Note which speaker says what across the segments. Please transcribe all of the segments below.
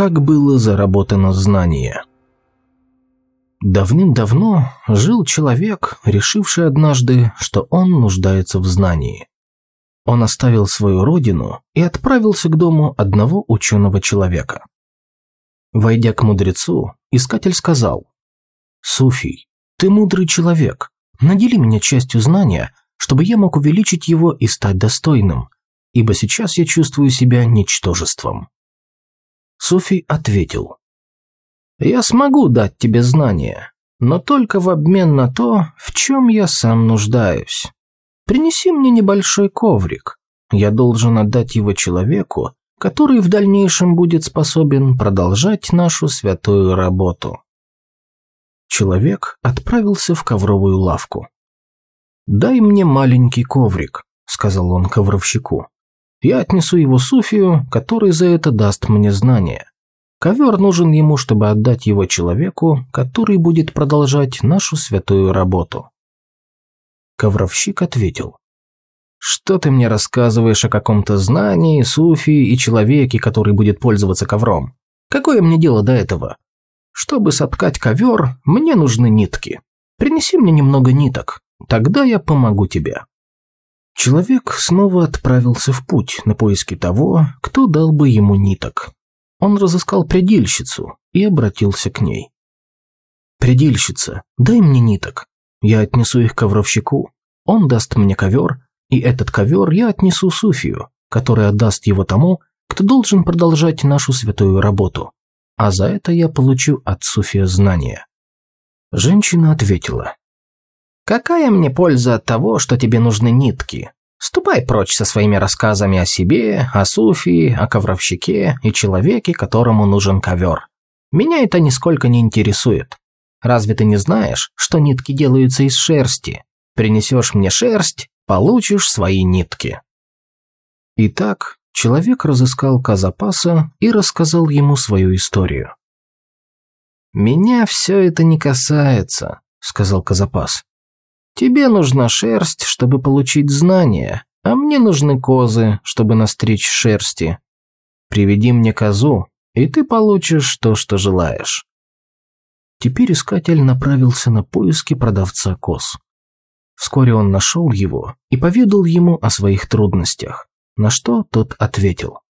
Speaker 1: как было заработано знание. Давным-давно жил человек, решивший однажды, что он нуждается в знании. Он оставил свою родину и отправился к дому одного ученого человека. Войдя к мудрецу, искатель сказал, «Суфий, ты мудрый человек, надели меня частью знания, чтобы я мог увеличить его и стать достойным, ибо сейчас я чувствую себя ничтожеством». Суфий ответил, «Я смогу дать тебе знания, но только в обмен на то, в чем я сам нуждаюсь. Принеси мне небольшой коврик. Я должен отдать его человеку, который в дальнейшем будет способен продолжать нашу святую работу. Человек отправился в ковровую лавку. «Дай мне маленький коврик», — сказал он ковровщику. «Я отнесу его Суфию, который за это даст мне знания. Ковер нужен ему, чтобы отдать его человеку, который будет продолжать нашу святую работу». Ковровщик ответил. «Что ты мне рассказываешь о каком-то знании, суфии и человеке, который будет пользоваться ковром? Какое мне дело до этого? Чтобы соткать ковер, мне нужны нитки. Принеси мне немного ниток, тогда я помогу тебе». Человек снова отправился в путь на поиски того, кто дал бы ему ниток. Он разыскал предельщицу и обратился к ней. «Предельщица, дай мне ниток. Я отнесу их ковровщику. Он даст мне ковер, и этот ковер я отнесу Суфию, который отдаст его тому, кто должен продолжать нашу святую работу. А за это я получу от Суфия знания». Женщина ответила. «Какая мне польза от того, что тебе нужны нитки? Ступай прочь со своими рассказами о себе, о Суфии, о ковровщике и человеке, которому нужен ковер. Меня это нисколько не интересует. Разве ты не знаешь, что нитки делаются из шерсти? Принесешь мне шерсть, получишь свои нитки. Итак, человек разыскал Казапаса и рассказал ему свою историю. «Меня все это не касается», — сказал Казапас. «Тебе нужна шерсть, чтобы получить знания, а мне нужны козы, чтобы настричь шерсти. Приведи мне козу, и ты получишь то, что желаешь». Теперь искатель направился на поиски продавца коз. Вскоре он нашел его и поведал ему о своих трудностях, на что тот ответил.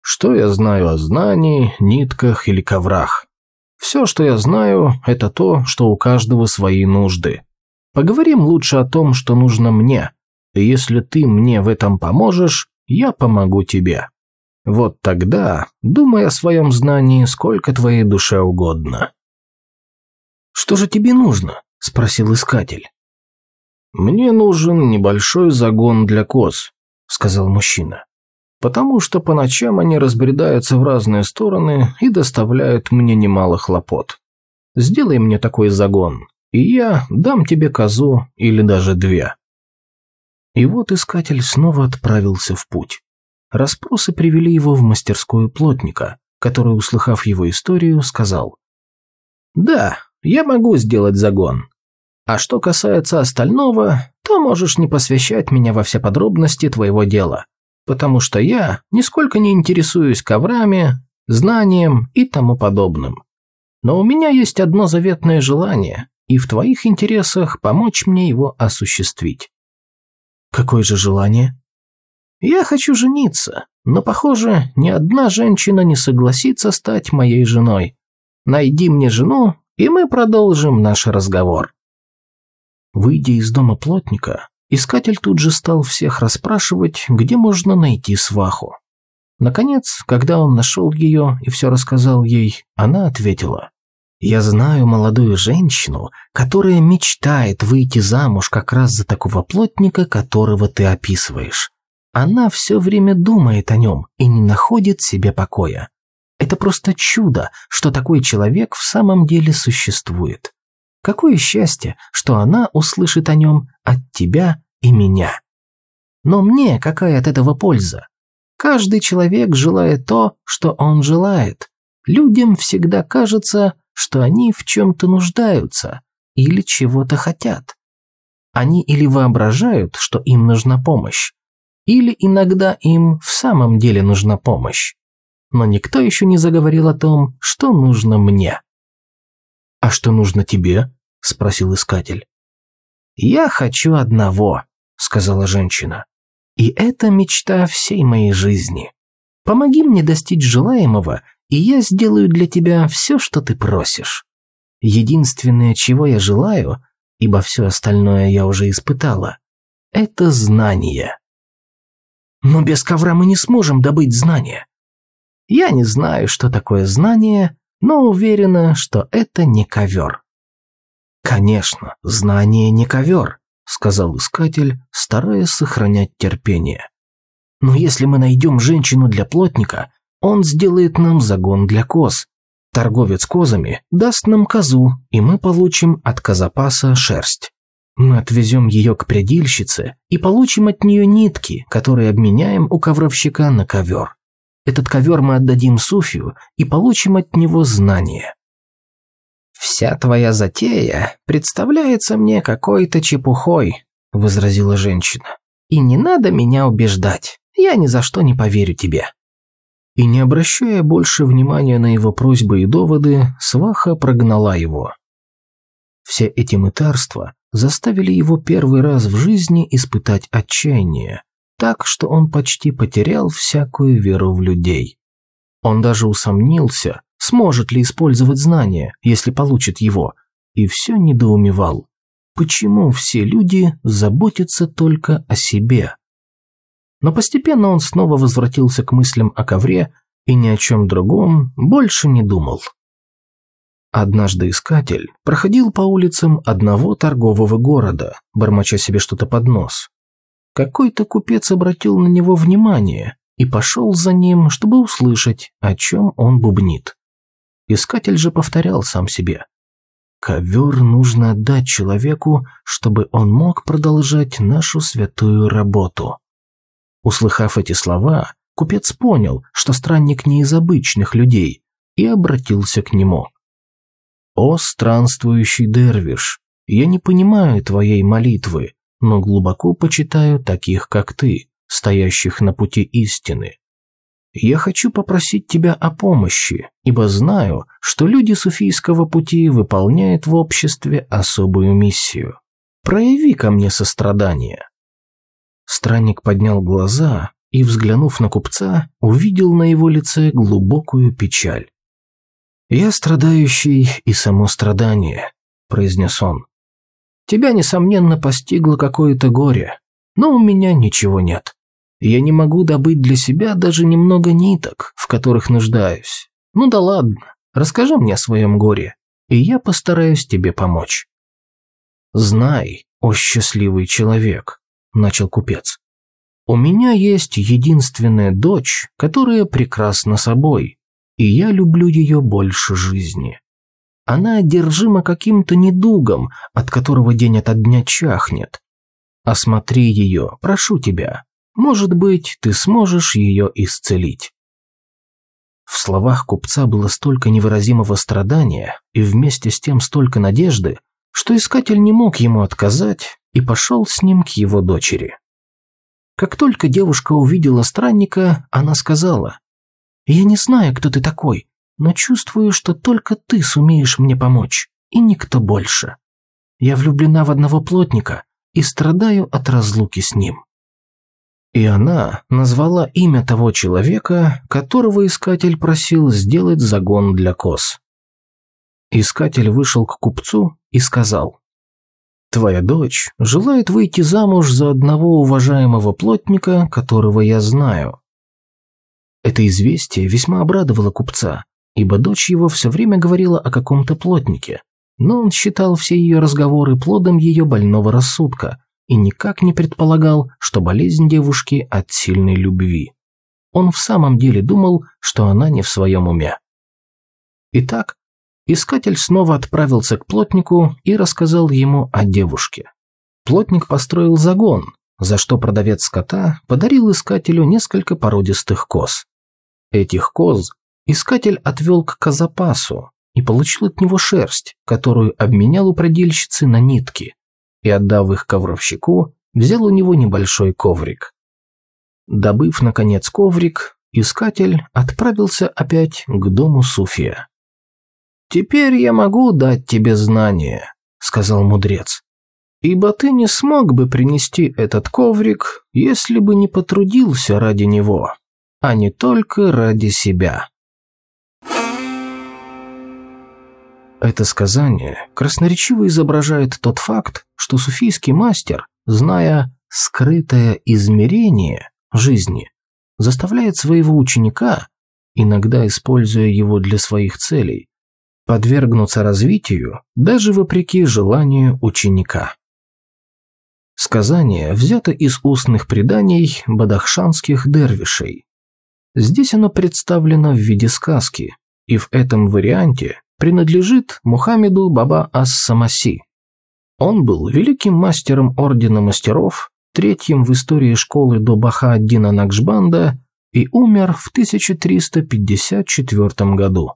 Speaker 1: «Что я знаю о знании, нитках или коврах? Все, что я знаю, это то, что у каждого свои нужды. Поговорим лучше о том, что нужно мне, если ты мне в этом поможешь, я помогу тебе. Вот тогда думай о своем знании, сколько твоей душе угодно». «Что же тебе нужно?» – спросил искатель. «Мне нужен небольшой загон для коз», – сказал мужчина. «Потому что по ночам они разбредаются в разные стороны и доставляют мне немало хлопот. Сделай мне такой загон, и я дам тебе козу или даже две». И вот искатель снова отправился в путь. Распросы привели его в мастерскую плотника, который, услыхав его историю, сказал. «Да, я могу сделать загон, а что касается остального, то можешь не посвящать меня во все подробности твоего дела, потому что я нисколько не интересуюсь коврами, знанием и тому подобным. Но у меня есть одно заветное желание, и в твоих интересах помочь мне его осуществить. Какое же желание? Я хочу жениться, но, похоже, ни одна женщина не согласится стать моей женой. Найди мне жену, и мы продолжим наш разговор. Выйдя из дома плотника, искатель тут же стал всех расспрашивать, где можно найти сваху. Наконец, когда он нашел ее и все рассказал ей, она ответила. «Я знаю молодую женщину, которая мечтает выйти замуж как раз за такого плотника, которого ты описываешь. Она все время думает о нем и не находит себе покоя. Это просто чудо, что такой человек в самом деле существует. Какое счастье, что она услышит о нем от тебя и меня. Но мне какая от этого польза? Каждый человек желает то, что он желает. Людям всегда кажется, что они в чем-то нуждаются или чего-то хотят. Они или воображают, что им нужна помощь, или иногда им в самом деле нужна помощь. но никто еще не заговорил о том, что нужно мне. «А что нужно тебе?» – спросил искатель. «Я хочу одного», – сказала женщина. «И это мечта всей моей жизни. Помоги мне достичь желаемого, и я сделаю для тебя все, что ты просишь. Единственное, чего я желаю, ибо все остальное я уже испытала, это знание. Но без ковра мы не сможем добыть знания. Я не знаю, что такое знание, но уверена, что это не ковер. Конечно, знание не ковер, сказал искатель, стараясь сохранять терпение. Но если мы найдем женщину для плотника, он сделает нам загон для коз. Торговец козами даст нам козу, и мы получим от козопаса шерсть. Мы отвезем ее к предильщице и получим от нее нитки, которые обменяем у ковровщика на ковер. Этот ковер мы отдадим Суфию и получим от него знания. «Вся твоя затея представляется мне какой-то чепухой», – возразила женщина. «И не надо меня убеждать, я ни за что не поверю тебе». И не обращая больше внимания на его просьбы и доводы, сваха прогнала его. Все эти мытарства заставили его первый раз в жизни испытать отчаяние, так что он почти потерял всякую веру в людей. Он даже усомнился, сможет ли использовать знания, если получит его, и все недоумевал. Почему все люди заботятся только о себе? Но постепенно он снова возвратился к мыслям о ковре и ни о чем другом больше не думал. Однажды искатель проходил по улицам одного торгового города, бормоча себе что-то под нос. Какой-то купец обратил на него внимание и пошел за ним, чтобы услышать, о чем он бубнит. Искатель же повторял сам себе. «Ковер нужно отдать человеку, чтобы он мог продолжать нашу святую работу». Услыхав эти слова, купец понял, что странник не из обычных людей, и обратился к нему. «О, странствующий дервиш, я не понимаю твоей молитвы, но глубоко почитаю таких, как ты, стоящих на пути истины. Я хочу попросить тебя о помощи, ибо знаю, что люди суфийского пути выполняют в обществе особую миссию. Прояви ко мне сострадание». Странник поднял глаза и, взглянув на купца, увидел на его лице глубокую печаль. «Я страдающий и само страдание», – произнес он. Тебя, несомненно, постигло какое-то горе, но у меня ничего нет. Я не могу добыть для себя даже немного ниток, в которых нуждаюсь. Ну да ладно, расскажи мне о своем горе, и я постараюсь тебе помочь. Знай, о счастливый человек, начал купец. У меня есть единственная дочь, которая прекрасна собой, и я люблю ее больше жизни. Она одержима каким-то недугом, от которого день ото дня чахнет. Осмотри ее, прошу тебя. Может быть, ты сможешь ее исцелить. В словах купца было столько невыразимого страдания и вместе с тем столько надежды, что искатель не мог ему отказать и пошел с ним к его дочери. Как только девушка увидела странника, она сказала, «Я не знаю, кто ты такой, но чувствую, что только ты сумеешь мне помочь, и никто больше. Я влюблена в одного плотника и страдаю от разлуки с ним». И она назвала имя того человека, которого искатель просил сделать загон для коз. Искатель вышел к купцу и сказал, «Твоя дочь желает выйти замуж за одного уважаемого плотника, которого я знаю». Это известие весьма обрадовало купца, ибо дочь его все время говорила о каком-то плотнике, но он считал все ее разговоры плодом ее больного рассудка и никак не предполагал, что болезнь девушки от сильной любви. Он в самом деле думал, что она не в своем уме. Итак, искатель снова отправился к плотнику и рассказал ему о девушке. Плотник построил загон, за что продавец скота подарил искателю несколько породистых коз. Этих коз Искатель отвел к казапасу и получил от него шерсть, которую обменял у продельщицы на нитки, и, отдав их ковровщику, взял у него небольшой коврик. Добыв, наконец, коврик, искатель отправился опять к дому Суфия. «Теперь я могу дать тебе знание», — сказал мудрец, «ибо ты не смог бы принести этот коврик, если бы не потрудился ради него, а не только ради себя». Это сказание красноречиво изображает тот факт, что суфийский мастер, зная скрытое измерение жизни, заставляет своего ученика, иногда используя его для своих целей, подвергнуться развитию даже вопреки желанию ученика. Сказание взято из устных преданий бадахшанских дервишей. Здесь оно представлено в виде сказки, и в этом варианте принадлежит Мухаммеду Баба Ас-Самаси. Он был великим мастером Ордена Мастеров, третьим в истории школы до Баха-Аддина Накшбанда и умер в 1354 году.